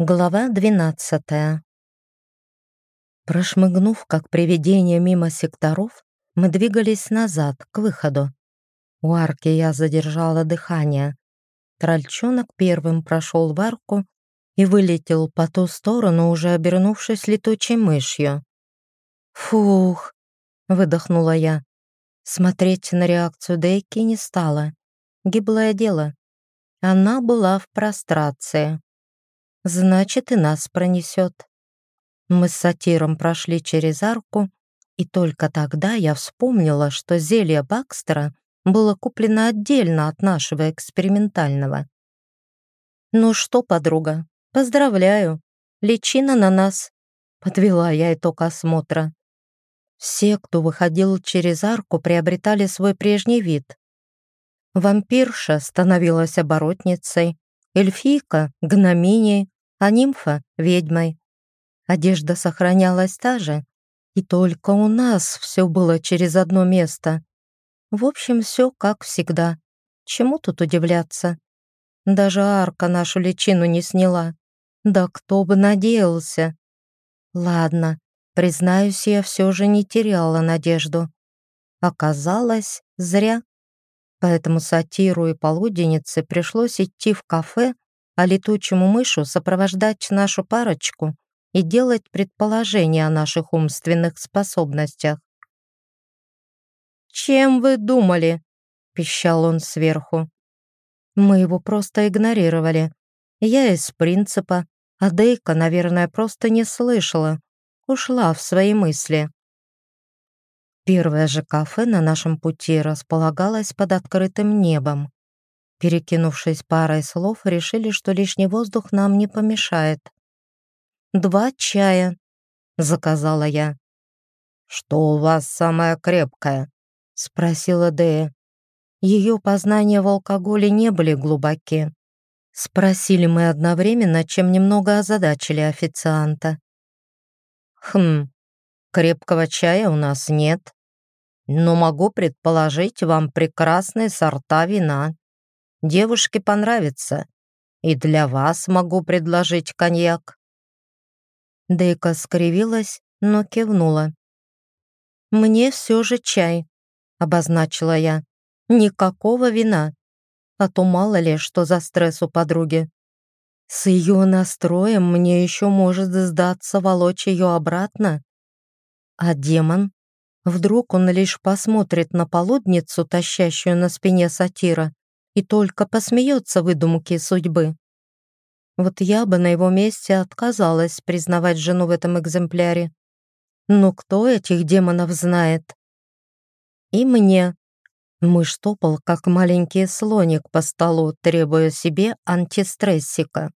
Глава двенадцатая. Прошмыгнув, как привидение мимо секторов, мы двигались назад, к выходу. У арки я задержала дыхание. Трольчонок первым прошел в арку и вылетел по ту сторону, уже обернувшись летучей мышью. «Фух!» — выдохнула я. Смотреть на реакцию Дейки не стала. Гиблое дело. Она была в прострации значит и нас пронесет. Мы с сатиром прошли через арку, и только тогда я вспомнила, что зелье Бакстера было куплено отдельно от нашего экспериментального. «Ну что, подруга, поздравляю, личина на нас», — подвела я итог осмотра. Все, кто выходил через арку, приобретали свой прежний вид. Вампирша становилась оборотницей, эльфийка — гноминей, а нимфа — ведьмой. Одежда сохранялась та же, и только у нас все было через одно место. В общем, все как всегда. Чему тут удивляться? Даже арка нашу личину не сняла. Да кто бы надеялся. Ладно, признаюсь, я все же не теряла надежду. Оказалось, зря. Поэтому сатиру и полуденнице пришлось идти в кафе а летучему мышу сопровождать нашу парочку и делать предположения о наших умственных способностях. «Чем вы думали?» — пищал он сверху. Мы его просто игнорировали. Я из принципа, а Дейка, наверное, просто не слышала, ушла в свои мысли. Первое же кафе на нашем пути располагалось под открытым небом. Перекинувшись парой слов, решили, что лишний воздух нам не помешает. «Два чая», — заказала я. «Что у вас самое крепкое?» — спросила Дея. Ее познания в алкоголе не были глубоки. Спросили мы одновременно, чем немного озадачили официанта. «Хм, крепкого чая у нас нет, но могу предположить вам прекрасные сорта вина», Девушке понравится. И для вас могу предложить коньяк». Дейка скривилась, но кивнула. «Мне все же чай», — обозначила я. «Никакого вина. А то мало ли, что за стресс у подруги. С ее настроем мне еще может сдаться волочь ее обратно. А демон? Вдруг он лишь посмотрит на полудницу, тащащую на спине сатира, и только посмеется выдумки судьбы. Вот я бы на его месте отказалась признавать жену в этом экземпляре. Но кто этих демонов знает? И мне. Мышь топал, как маленький слоник по столу, требуя себе антистрессика.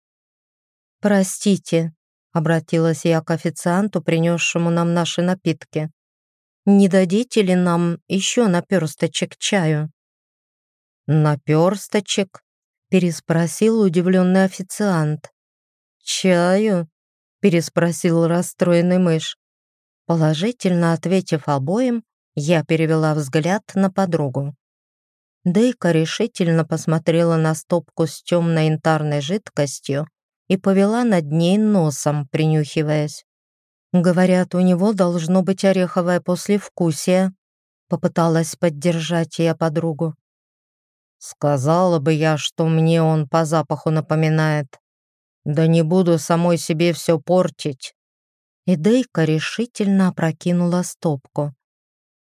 «Простите», — обратилась я к официанту, принесшему нам наши напитки. «Не дадите ли нам еще наперсточек чаю?» «Наперсточек?» — переспросил удивленный официант. «Чаю?» — переспросил расстроенный мышь. Положительно ответив обоим, я перевела взгляд на подругу. Дейка решительно посмотрела на стопку с темной янтарной жидкостью и повела над ней носом, принюхиваясь. «Говорят, у него должно быть ореховое послевкусие», — попыталась поддержать я подругу. Сказала бы я, что мне он по запаху напоминает. Да не буду самой себе все портить. И Дейка решительно опрокинула стопку.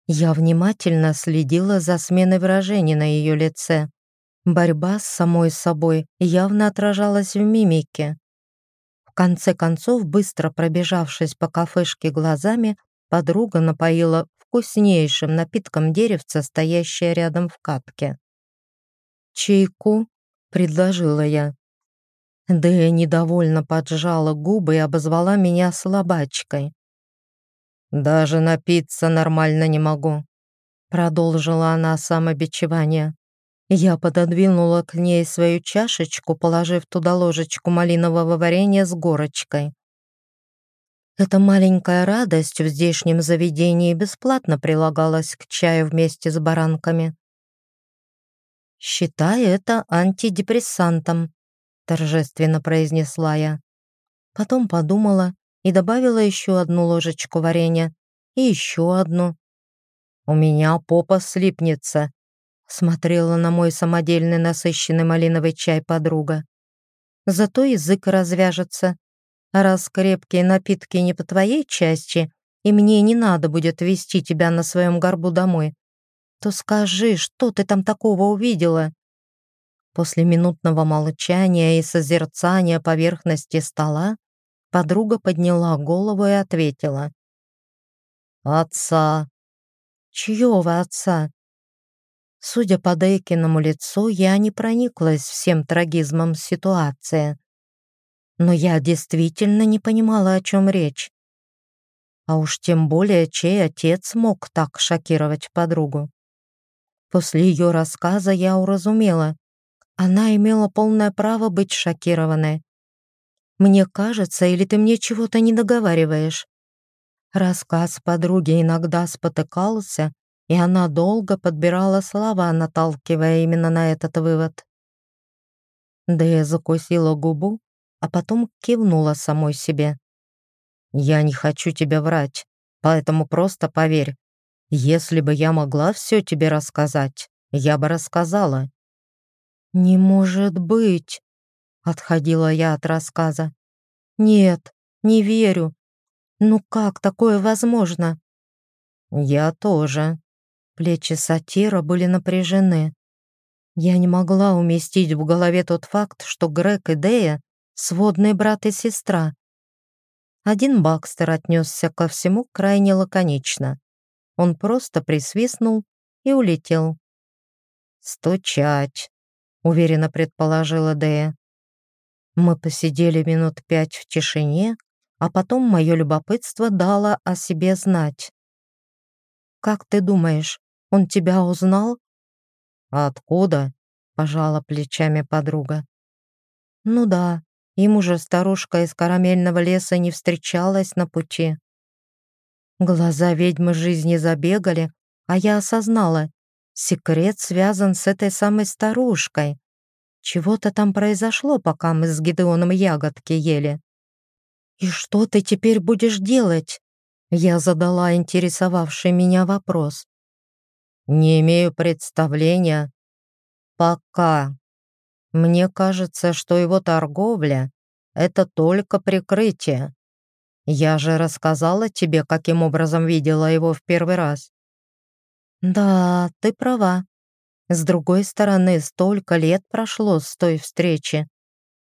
Я внимательно следила за сменой выражений на ее лице. Борьба с самой собой явно отражалась в мимике. Конце концов, быстро пробежавшись по кафешке глазами, подруга напоила вкуснейшим напитком деревца, стоящее рядом в катке. «Чайку?» — предложила я. Дэя недовольно поджала губы и обозвала меня слабачкой. «Даже напиться нормально не могу», — продолжила она самобичевание. Я пододвинула к ней свою чашечку, положив туда ложечку малинового варенья с горочкой. Эта маленькая радость в здешнем заведении бесплатно прилагалась к чаю вместе с баранками. «Считай это антидепрессантом», — торжественно произнесла я. Потом подумала и добавила еще одну ложечку варенья и еще одну. «У меня попа слипнется», — смотрела на мой самодельный насыщенный малиновый чай подруга. «Зато язык развяжется. раз крепкие напитки не по твоей части, и мне не надо будет вести тебя на своем горбу домой, то скажи, что ты там такого увидела?» После минутного молчания и созерцания поверхности стола подруга подняла голову и ответила. «Отца». «Чьего отца?» Судя по Дейкиному лицу, я не прониклась всем трагизмом ситуации. Но я действительно не понимала, о чем речь. А уж тем более, чей отец мог так шокировать подругу. После ее рассказа я уразумела, она имела полное право быть шокированной. «Мне кажется, или ты мне чего-то не договариваешь?» Рассказ подруги иногда спотыкался, и она долго подбирала слова, наталкивая именно на этот вывод. Дэя закусила губу, а потом кивнула самой себе. «Я не хочу тебе врать, поэтому просто поверь. Если бы я могла все тебе рассказать, я бы рассказала. «Не может быть!» — отходила я от рассказа. «Нет, не верю. Ну как такое возможно?» «Я тоже». Плечи сатира были напряжены. Я не могла уместить в голове тот факт, что Грег и Дея — сводные брат и сестра. Один Бакстер отнесся ко всему крайне лаконично. Он просто присвистнул и улетел. «Стучать!» уверенно предположила Дэя. Мы посидели минут пять в тишине, а потом мое любопытство дало о себе знать. «Как ты думаешь, он тебя узнал?» «Откуда?» — пожала плечами подруга. «Ну да, им уже старушка из карамельного леса не встречалась на пути». Глаза ведьмы жизни забегали, а я осознала, Секрет связан с этой самой старушкой. Чего-то там произошло, пока мы с Гидеоном ягодки ели. «И что ты теперь будешь делать?» Я задала интересовавший меня вопрос. «Не имею представления. Пока. Мне кажется, что его торговля — это только прикрытие. Я же рассказала тебе, каким образом видела его в первый раз. «Да, ты права. С другой стороны, столько лет прошло с той встречи.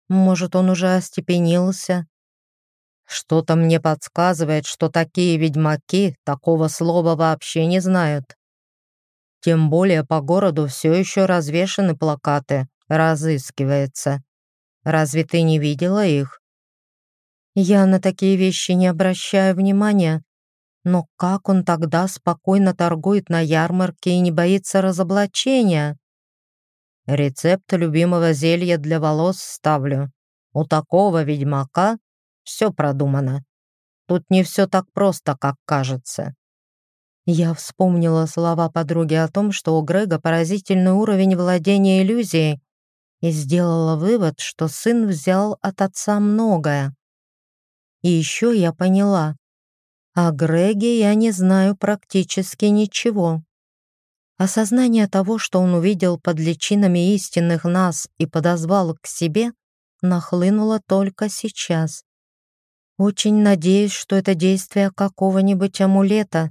Может, он уже остепенился?» «Что-то мне подсказывает, что такие ведьмаки такого слова вообще не знают. Тем более по городу все еще развешаны плакаты «Разыскивается». Разве ты не видела их?» «Я на такие вещи не обращаю внимания», но как он тогда спокойно торгует на ярмарке и не боится разоблачения? Рецепт любимого зелья для волос ставлю. У такого ведьмака все продумано. Тут не все так просто, как кажется. Я вспомнила слова подруги о том, что у Грега поразительный уровень владения иллюзией, и сделала вывод, что сын взял от отца многое. И еще я поняла, о Греге я не знаю практически ничего. Осознание того, что он увидел под личинами истинных нас и подозвал к себе, нахлынуло только сейчас. Очень надеюсь, что это действие какого-нибудь амулета.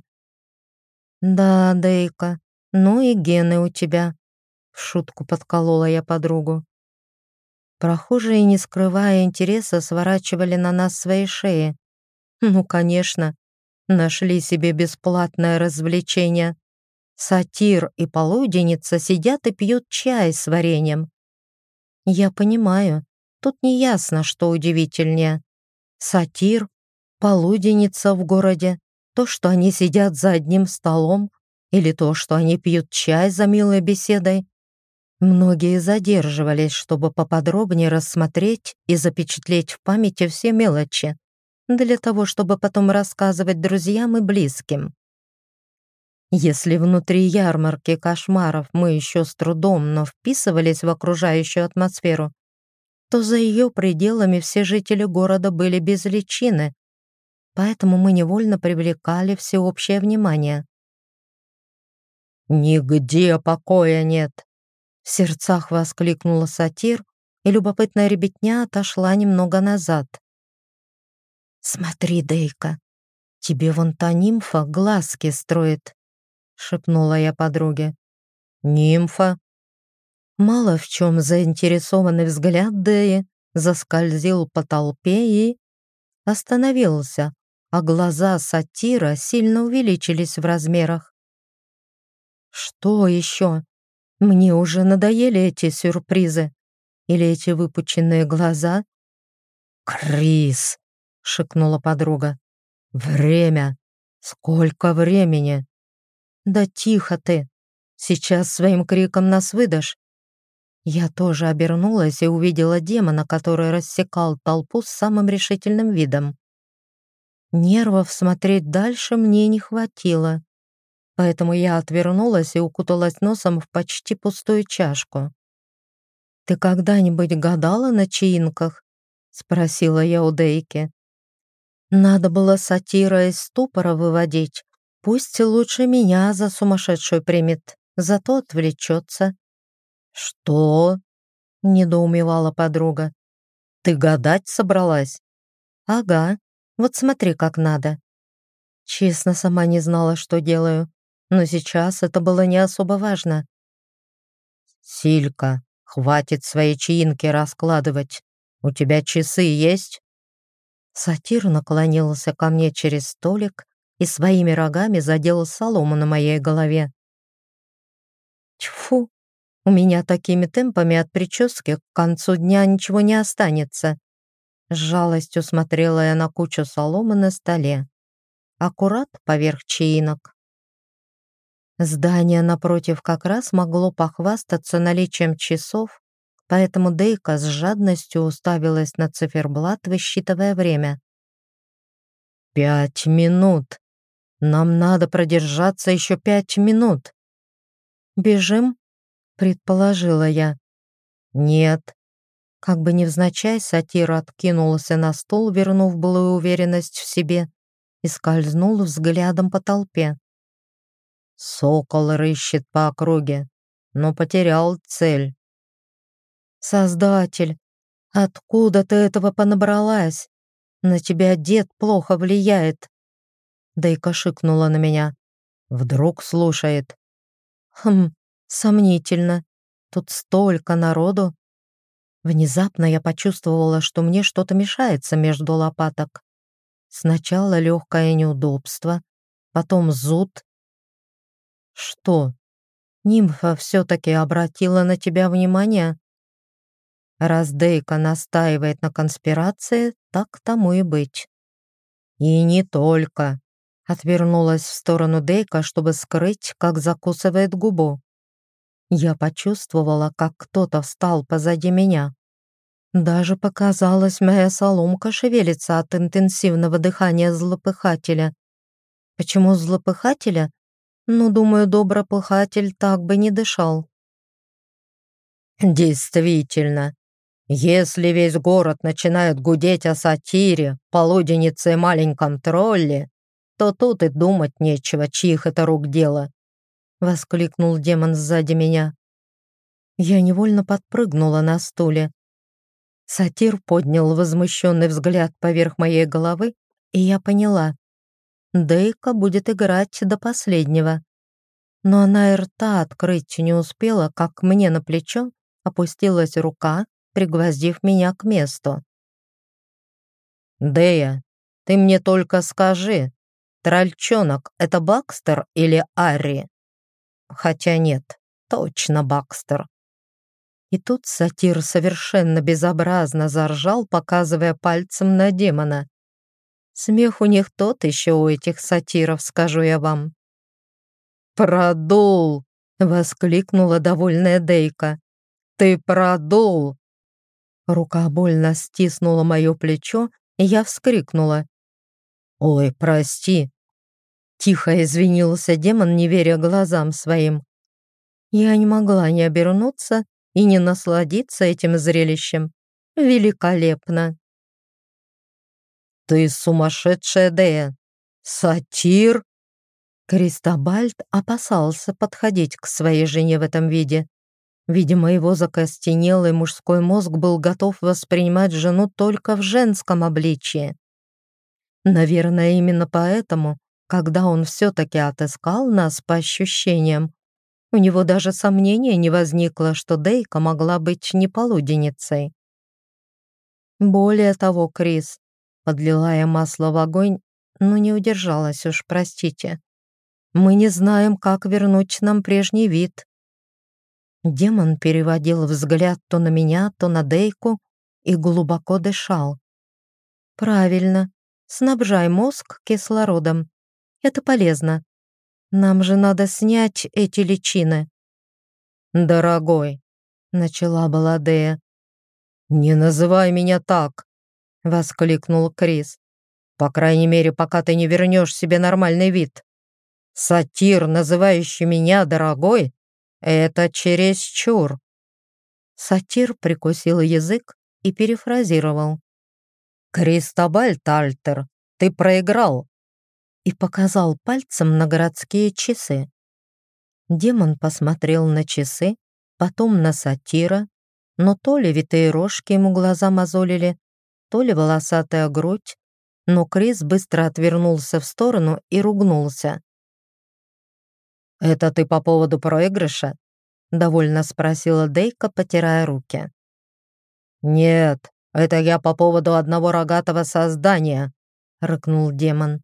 Да, Дейка, ну и гены у тебя. В шутку подколола я подругу. Прохожие, не скрывая интереса, сворачивали на нас свои шеи. Ну, конечно, Нашли себе бесплатное развлечение. Сатир и полуденница сидят и пьют чай с вареньем. Я понимаю, тут не ясно, что удивительнее. Сатир, полуденница в городе, то, что они сидят за одним столом, или то, что они пьют чай за милой беседой. Многие задерживались, чтобы поподробнее рассмотреть и запечатлеть в памяти все мелочи для того, чтобы потом рассказывать друзьям и близким. Если внутри ярмарки кошмаров мы еще с трудом, но вписывались в окружающую атмосферу, то за ее пределами все жители города были без личины, поэтому мы невольно привлекали всеобщее внимание. «Нигде покоя нет!» В сердцах воскликнула сатир, и любопытная ребятня отошла немного назад. «Смотри, Дейка, тебе вон та нимфа глазки строит», — шепнула я подруге. «Нимфа?» Мало в чем заинтересованный взгляд Дэи заскользил по толпе и остановился, а глаза сатира сильно увеличились в размерах. «Что еще? Мне уже надоели эти сюрпризы. Или эти выпученные глаза?» «Крис!» — шикнула подруга. «Время! Сколько времени!» «Да тихо ты! Сейчас своим криком нас выдашь!» Я тоже обернулась и увидела демона, который рассекал толпу с самым решительным видом. Нервов смотреть дальше мне не хватило, поэтому я отвернулась и укуталась носом в почти пустую чашку. «Ты когда-нибудь гадала на чаинках?» — спросила я у Дейки. Надо было сатира из ступора выводить. Пусть лучше меня за сумасшедшую примет, зато отвлечется. «Что?» — недоумевала подруга. «Ты гадать собралась?» «Ага, вот смотри, как надо». Честно, сама не знала, что делаю, но сейчас это было не особо важно. «Силька, хватит свои чаинки раскладывать. У тебя часы есть?» Сатир наклонился ко мне через столик и своими рогами задел солому на моей голове. Тьфу, у меня такими темпами от прически к концу дня ничего не останется. С жалостью смотрела я на кучу соломы на столе. Аккурат поверх чаинок. Здание напротив как раз могло похвастаться наличием часов, поэтому Дейка с жадностью уставилась на циферблат, высчитывая время. «Пять минут! Нам надо продержаться еще пять минут!» «Бежим?» — предположила я. «Нет». Как бы невзначай, сатир откинулся на стол, вернув былую уверенность в себе, и скользнул взглядом по толпе. Сокол рыщет по округе, но потерял цель. Создатель, откуда ты этого понабралась? На тебя дед плохо влияет. Дейка шикнула на меня. Вдруг слушает. Хм, сомнительно. Тут столько народу. Внезапно я почувствовала, что мне что-то мешается между лопаток. Сначала легкое неудобство, потом зуд. Что? Нимфа все-таки обратила на тебя внимание? Раз Дейка настаивает на конспирации, так тому и быть. И не только. Отвернулась в сторону Дейка, чтобы скрыть, как закусывает губу. Я почувствовала, как кто-то встал позади меня. Даже показалось, моя соломка шевелится от интенсивного дыхания злопыхателя. Почему злопыхателя? Ну, думаю, добропыхатель так бы не дышал. Действительно, если весь город начинает гудеть о сатире, полуденнице и маленьком тролле, то тут и думать нечего, чьих это рук дело. Воскликнул демон сзади меня. Я невольно подпрыгнула на стуле. Сатир поднял возмущенный взгляд поверх моей головы, и я поняла. Дейка будет играть до последнего. Но она и рта открыть не успела, как мне на плечо опустилась рука, пригвоздив меня к месту. «Дея, ты мне только скажи, трольчонок — это Бакстер или Арри?» «Хотя нет, точно Бакстер». И тут сатир совершенно безобразно заржал, показывая пальцем на демона. Смех у них тот еще у этих сатиров, скажу я вам. «Продул!» — воскликнула довольная Дейка. «Ты продул!» Рука больно стиснула мое плечо, и я вскрикнула. «Ой, прости!» Тихо извинился демон, не веря глазам своим. Я не могла не обернуться и не насладиться этим зрелищем. Великолепно. Ты сумасшедшая, Дея. Сатир? Кристобальд опасался подходить к своей жене в этом виде. Видимо, его закостенелый мужской мозг был готов воспринимать жену только в женском обличье. Наверное, именно поэтому, когда он все-таки отыскал нас по ощущениям, у него даже сомнения не возникло, что Дейка могла быть не полуденницей. Более того, Крис, подлила я масло в огонь, но не удержалась уж, простите. Мы не знаем, как вернуть нам прежний вид. Демон переводил взгляд то на меня, то на Дейку и глубоко дышал. Правильно, снабжай мозг кислородом. Это полезно. Нам же надо снять эти личины. Дорогой, начала Баладея. Не называй меня так, воскликнул Крис. По крайней мере, пока ты не вернешь себе нормальный вид. Сатир, называющий меня дорогой, это чересчур. Сатир прикусил язык и перефразировал. «Кристобаль Тальтер, ты проиграл и показал пальцем на городские часы. Демон посмотрел на часы, потом на сатира, но то ли витые рожки ему глаза мозолили, то ли волосатая грудь, но Крис быстро отвернулся в сторону и ругнулся. «Это ты по поводу проигрыша?» — довольно спросила Дейка, потирая руки. «Нет, это я по поводу одного рогатого создания», — рыкнул демон.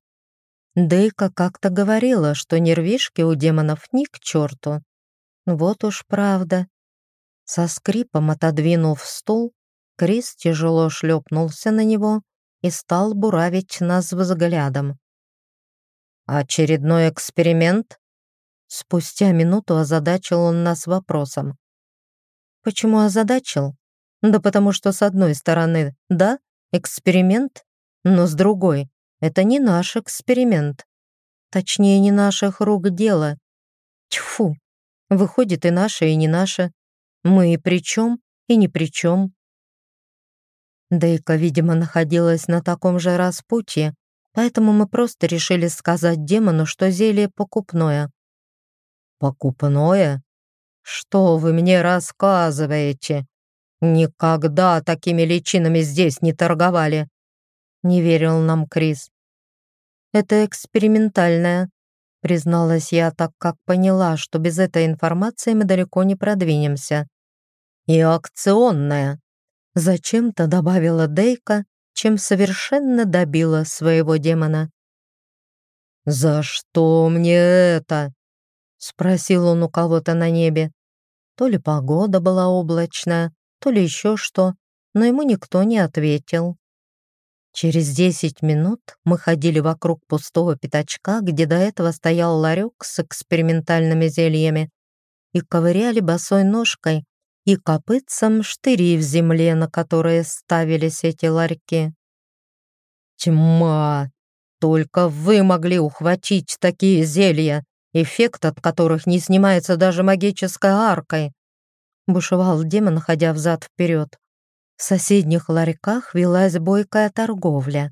Дейка как-то говорила, что нервишки у демонов ни к черту. Вот уж правда. Со скрипом отодвинув стул, Крис тяжело шлепнулся на него и стал буравить нас взглядом. «Очередной эксперимент?» Спустя минуту озадачил он нас вопросом. «Почему озадачил? Да потому что с одной стороны, да, эксперимент, но с другой это не наш эксперимент. Точнее, не наших рук дело. Тьфу. Выходит и наше, и не наше. Мы и при чем, и ни при чем. Дейка, видимо, находилась на таком же распутье, поэтому мы просто решили сказать демону, что зелье покупное. «Покупное? Что вы мне рассказываете? Никогда такими личинами здесь не торговали не верил нам Крис. «Это экспериментальная», — призналась я, так как поняла, что без этой информации мы далеко не продвинемся. «И акционная», — зачем-то добавила Дейка, чем совершенно добила своего демона. «За что мне это?» — спросил он у кого-то на небе. То ли погода была облачная, то ли еще что, но ему никто не ответил. Через десять минут мы ходили вокруг пустого пятачка, где до этого стоял ларек с экспериментальными зельями, и ковыряли босой ножкой и копытцем штыри в земле, на которые ставились эти ларьки. «Тьма! Только вы могли ухватить такие зелья, эффект от которых не снимается даже магической аркой!» бушевал демон, ходя взад-вперед. В соседних ларьках велась бойкая торговля.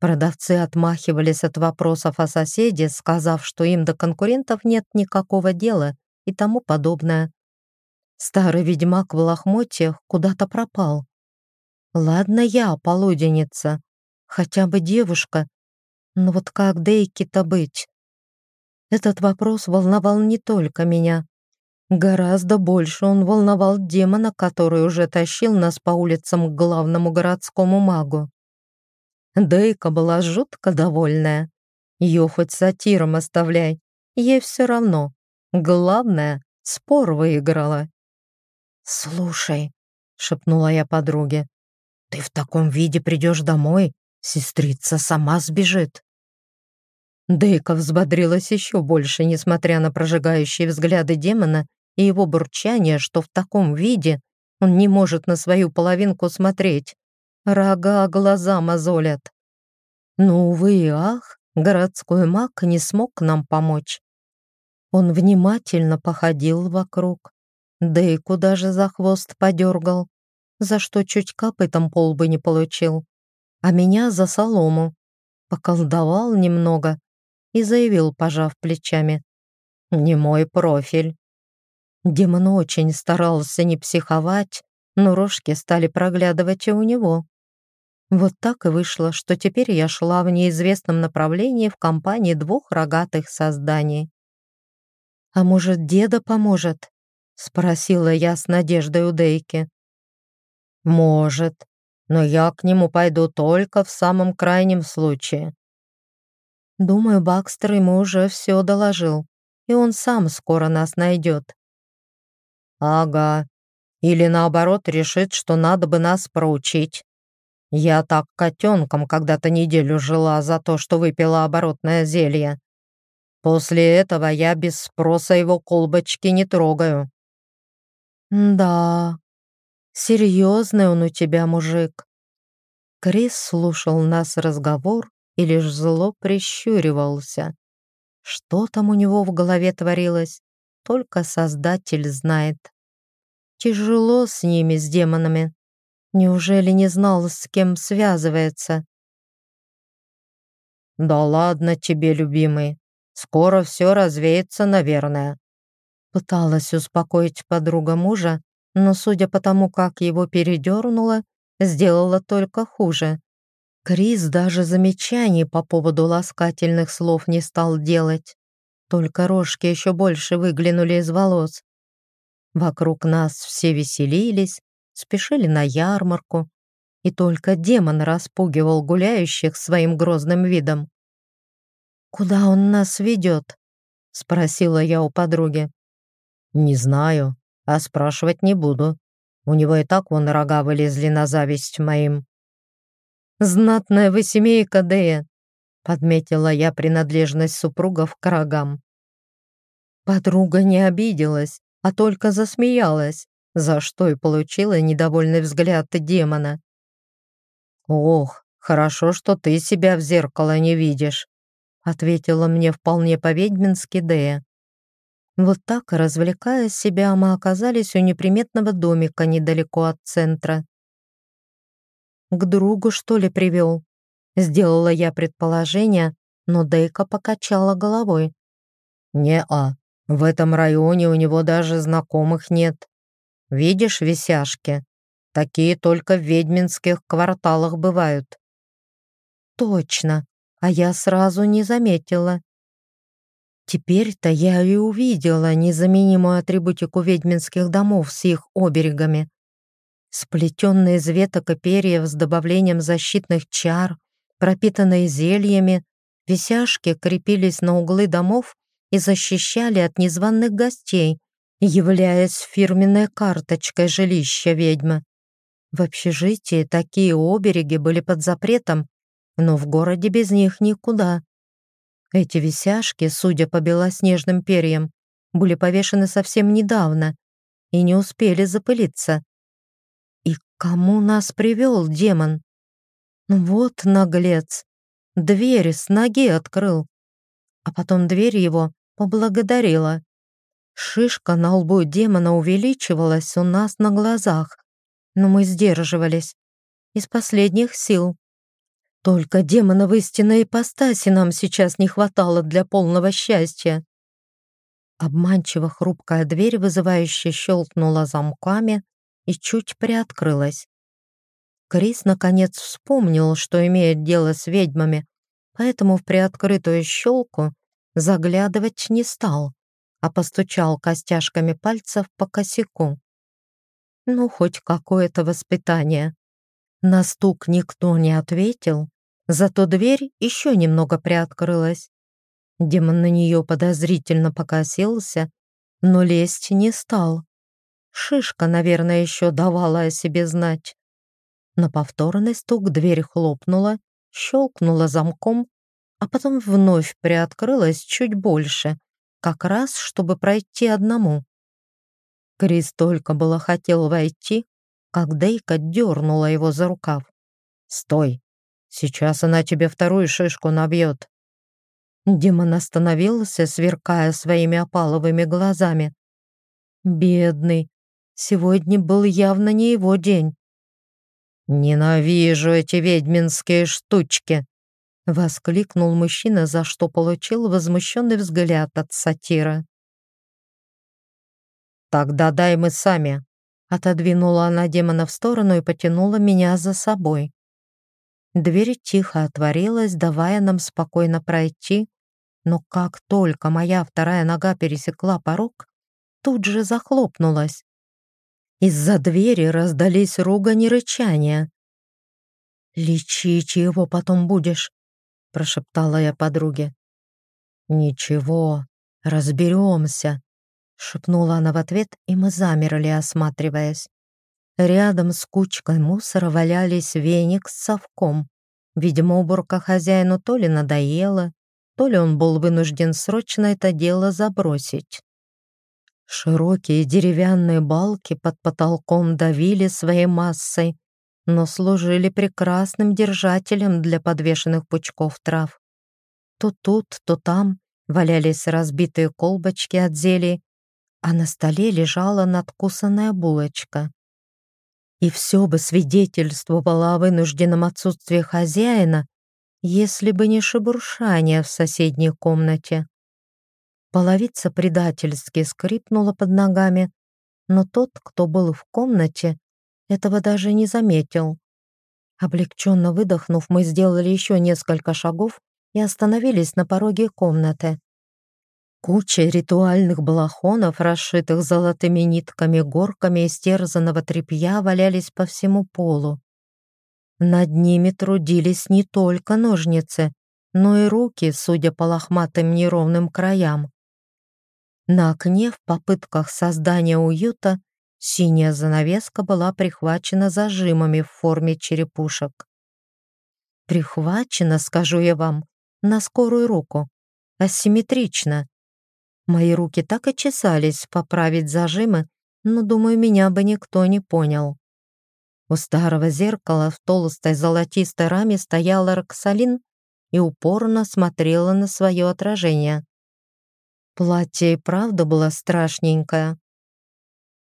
Продавцы отмахивались от вопросов о соседе, сказав, что им до конкурентов нет никакого дела и тому подобное. Старый ведьмак в лохмотьях куда-то пропал. Ладно я, полуденница, хотя бы девушка, но вот как Дейки-то быть? Этот вопрос волновал не только меня. Гораздо больше он волновал демона, который уже тащил нас по улицам к главному городскому магу. Дейка была жутко довольная. Ее хоть сатиром оставляй, ей все равно. Главное, спор выиграла. «Слушай», — шепнула я подруге, — «ты в таком виде придешь домой, сестрица сама сбежит». Дейка взбодрилась еще больше, несмотря на прожигающие взгляды демона и его бурчание, что в таком виде он не может на свою половинку смотреть. Рога глаза мозолят. Но, увы и ах, городской маг не смог нам помочь. Он внимательно походил вокруг, да и куда же за хвост подергал. за что чуть копытом пол бы не получил, а меня за солому. Поколдовал немного и заявил, пожав плечами. «Не мой профиль». Демон очень старался не психовать, но рожки стали проглядывать и у него. Вот так и вышло, что теперь я шла в неизвестном направлении в компании двух рогатых созданий. «А может, деда поможет?» — спросила я с надеждой у Дейки. «Может, но я к нему пойду только в самом крайнем случае». Думаю, Бакстер ему уже все доложил, и он сам скоро нас найдет. «Ага. Или наоборот решит, что надо бы нас проучить. Я так котенком когда-то неделю жила за то, что выпила оборотное зелье. После этого я без спроса его колбочки не трогаю. Да, серьезный он у тебя мужик. Крис слушал нас разговор и лишь зло прищуривался. Что там у него в голове творилось, только Создатель знает. Тяжело с ними, с демонами. Неужели не знал, с кем связывается? «Да ладно тебе, любимый. Скоро все развеется, наверное». Пыталась успокоить подруга мужа, но, судя по тому, как его передернуло, сделала только хуже. Крис даже замечаний по поводу ласкательных слов не стал делать. Только рожки еще больше выглянули из волос. Вокруг нас все веселились, спешили на ярмарку, и только демон распугивал гуляющих своим грозным видом. «Куда он нас ведет?» — спросила я у подруги. «Не знаю, а спрашивать не буду. У него и так вон рога вылезли на зависть моим». «Знатная вы семейка, Дея!» — подметила я принадлежность супругов к рогам. Подруга не обиделась, а только засмеялась, за что и получила недовольный взгляд демона. «Ох, хорошо, что ты себя в зеркало не видишь», ответила мне вполне по-ведьмински Дея. Вот так, развлекая себя, мы оказались у неприметного домика недалеко от центра. «К другу, что ли, привел?» Сделала я предположение, но Дейка покачала головой. «Не-а, в этом районе у него даже знакомых нет. Видишь висяшки? Такие только в ведьминских кварталах бывают. Точно, а я сразу не заметила. Теперь-то я и увидела незаменимую атрибутику ведьминских домов с их оберегами. Сплетенные из веток и перьев с добавлением защитных чар, пропитанные зельями, висяшки крепились на углы домов и защищали от незваных гостей, являясь фирменной карточкой жилища ведьмы. В общежитии такие обереги были под запретом, но в городе без них никуда. Эти висяшки, судя по белоснежным перьям, были повешены совсем недавно и не успели запылиться. И кому нас привел демон? Вот наглец. Дверь с ноги открыл. А потом дверь его поблагодарила. Шишка на лбу демона увеличивалась у нас на глазах, но мы сдерживались. Из последних сил. Только демона в истинной ипостаси нам сейчас не хватало для полного счастья. Обманчиво хрупкая дверь, вызывающе щелкнула замками и чуть приоткрылась. Крис наконец вспомнил, что имеет дело с ведьмами, поэтому в приоткрытую щелку заглядывать не стал а постучал костяшками пальцев по косяку. Ну, хоть какое-то воспитание. На стук никто не ответил, зато дверь еще немного приоткрылась. Демон на нее подозрительно покосился, но лезть не стал. Шишка, наверное, еще давала о себе знать. На повторный стук дверь хлопнула, щелкнула замком, а потом вновь приоткрылась чуть больше, как раз, чтобы пройти одному. Крис только было хотел войти, как Дейка дернула его за рукав. «Стой! Сейчас она тебе вторую шишку набьет!» Демон остановился, сверкая своими опаловыми глазами. «Бедный! Сегодня был явно не его день, «Ненавижу эти ведьминские штучки!» — воскликнул мужчина, за что получил возмущенный взгляд от сатира. «Тогда дай мы сами!» — отодвинула она демона в сторону и потянула меня за собой. Дверь тихо отворилась, давая нам спокойно пройти, но как только моя вторая нога пересекла порог, тут же захлопнулась. Из-за двери раздались ругань и рычания. «Лечить его потом будешь», — прошептала я подруге. «Ничего, разберемся», — шепнула она в ответ, и мы замерли, осматриваясь. Рядом с кучкой мусора валялись веник с совком. Видимо, уборка хозяину то ли надоела, то ли он был вынужден срочно это дело забросить. Широкие деревянные балки под потолком давили своей массой, но служили прекрасным держателем для подвешенных пучков трав. То тут, то там валялись разбитые колбочки от зелий, а на столе лежала надкусанная булочка. И все бы свидетельствовало о вынужденном отсутствии хозяина, если бы не шебуршание в соседней комнате. Половица предательски скрипнула под ногами, но тот, кто был в комнате, этого даже не заметил. Облегченно выдохнув, мы сделали еще несколько шагов и остановились на пороге комнаты. Куча ритуальных балахонов, расшитых золотыми нитками, горками истерзанного тряпья, валялись по всему полу. Над ними трудились не только ножницы, но и руки, судя по лохматым неровным краям. На окне в попытках создания уюта синяя занавеска была прихвачена зажимами в форме черепушек. Прихвачена, скажу я вам, на скорую руку, асимметрично. Мои руки так и чесались поправить зажимы, но, думаю, меня бы никто не понял. У старого зеркала в толстой золотистой раме стояла Роксалин и упорно смотрела на свое отражение. Платье и правда было страшненькое.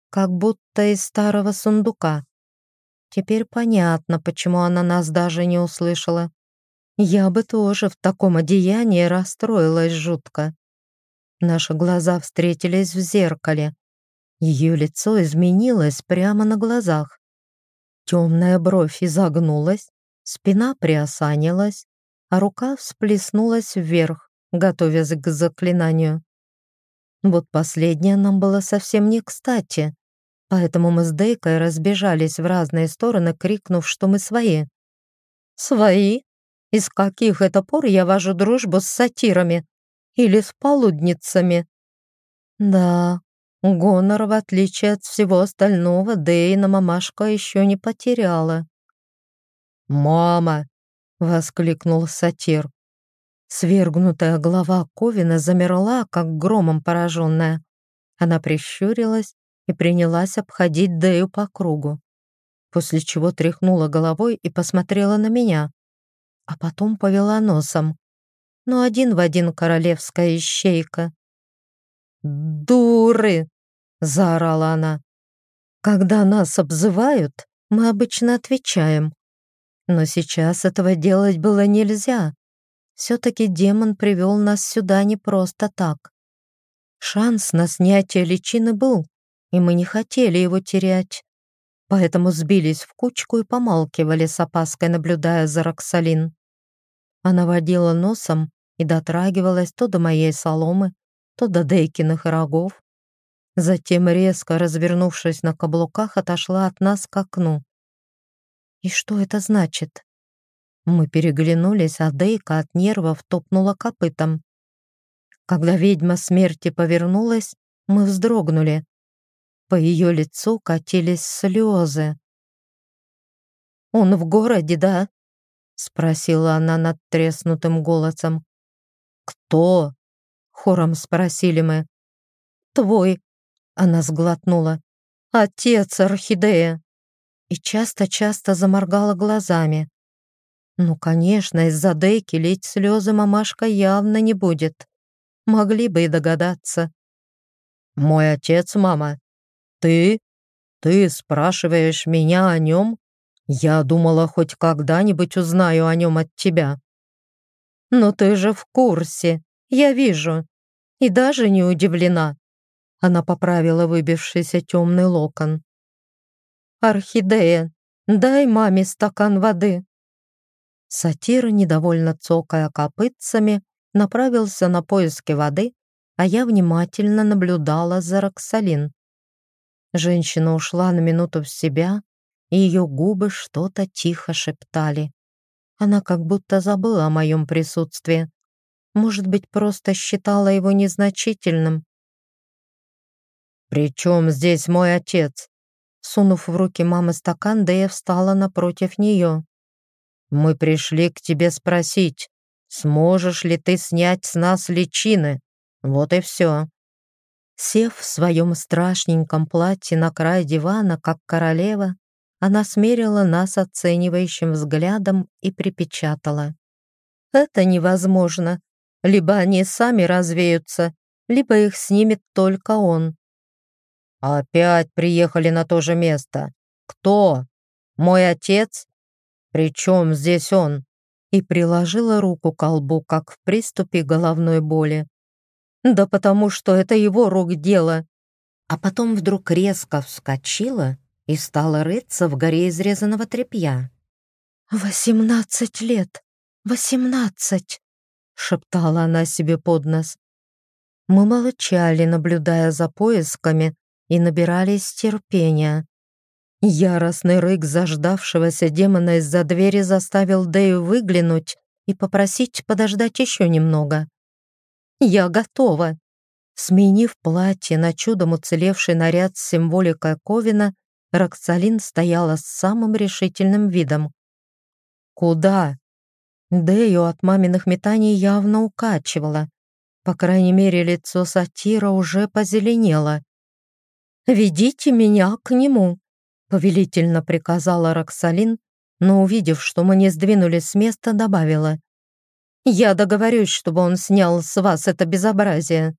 Как будто из старого сундука. Теперь понятно, почему она нас даже не услышала. Я бы тоже в таком одеянии расстроилась жутко. Наши глаза встретились в зеркале. Ее лицо изменилось прямо на глазах. Темная бровь изогнулась, спина приосанилась, а рука всплеснулась вверх, готовясь к заклинанию. Вот последнее нам было совсем не кстати, поэтому мы с Дейкой разбежались в разные стороны, крикнув, что мы свои. «Свои? Из каких это пор я вожу дружбу с сатирами? Или с полудницами?» «Да, гонор, в отличие от всего остального, Дейна мамашка еще не потеряла». «Мама!» — воскликнул сатир. Свергнутая голова Ковина замерла, как громом пораженная. Она прищурилась и принялась обходить Дэю по кругу, после чего тряхнула головой и посмотрела на меня, а потом повела носом. Ну, один в один королевская ищейка. «Дуры!» — заорала она. «Когда нас обзывают, мы обычно отвечаем. Но сейчас этого делать было нельзя, все-таки демон привел нас сюда не просто так. Шанс на снятие личины был, и мы не хотели его терять. Поэтому сбились в кучку и помалкивали с опаской, наблюдая за Роксалин. Она водила носом и дотрагивалась то до моей соломы, то до Дейкиных рогов. Затем, резко развернувшись на каблуках, отошла от нас к окну. «И что это значит?» Мы переглянулись, а Дейка от нервов топнула копытом. Когда ведьма смерти повернулась, мы вздрогнули. По ее лицу катились слезы. «Он в городе, да?» — спросила она над треснутым голосом. «Кто?» — хором спросили мы. «Твой», — она сглотнула. «Отец Орхидея». И часто-часто заморгала глазами. Ну, конечно, из-за Дейки лить слезы мамашка явно не будет. Могли бы и догадаться. «Мой отец, мама. Ты? Ты спрашиваешь меня о нем?» Я думала, хоть когда-нибудь узнаю о нем от тебя. Но ты же в курсе, я вижу. И даже не удивлена. Она поправила выбившийся темный локон. «Орхидея, дай маме стакан воды». Сатир, недовольно цокая копытцами, направился на поиски воды, а я внимательно наблюдала за Роксалин. Женщина ушла на минуту в себя, и ее губы что-то тихо шептали. Она как будто забыла о моем присутствии. Может быть, просто считала его незначительным. «При чем здесь мой отец?» Сунув в руки мамы стакан, Дэя встала напротив нее. «Мы пришли к тебе спросить, сможешь ли ты снять с нас личины? Вот и все». Сев в своем страшненьком платье на край дивана, как королева, она смерила нас оценивающим взглядом и припечатала. «Это невозможно. Либо они сами развеются, либо их снимет только он». «Опять приехали на то же место. Кто? Мой отец? Причем здесь он?» И приложила руку к колбу, как в приступе головной боли. «Да потому что это его рук дело». А потом вдруг резко вскочила и стала рыться в горе изрезанного тряпья. «Восемнадцать лет! Восемнадцать!» — шептала она себе под нос. Мы молчали, наблюдая за поисками, и набирались терпения. Яростный рык заждавшегося демона из-за двери заставил Дэю выглянуть и попросить подождать еще немного. «Я готова!» Сменив платье на чудом уцелевший наряд с символикой Ковина, Роксалин стояла с самым решительным видом. «Куда?» Дэю от маминых метаний явно укачивала. По крайней мере, лицо сатира уже позеленело. «Ведите меня к нему», — повелительно приказала Роксалин, но, увидев, что мы не сдвинулись с места, добавила. «Я договорюсь, чтобы он снял с вас это безобразие».